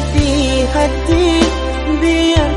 في حدي بيد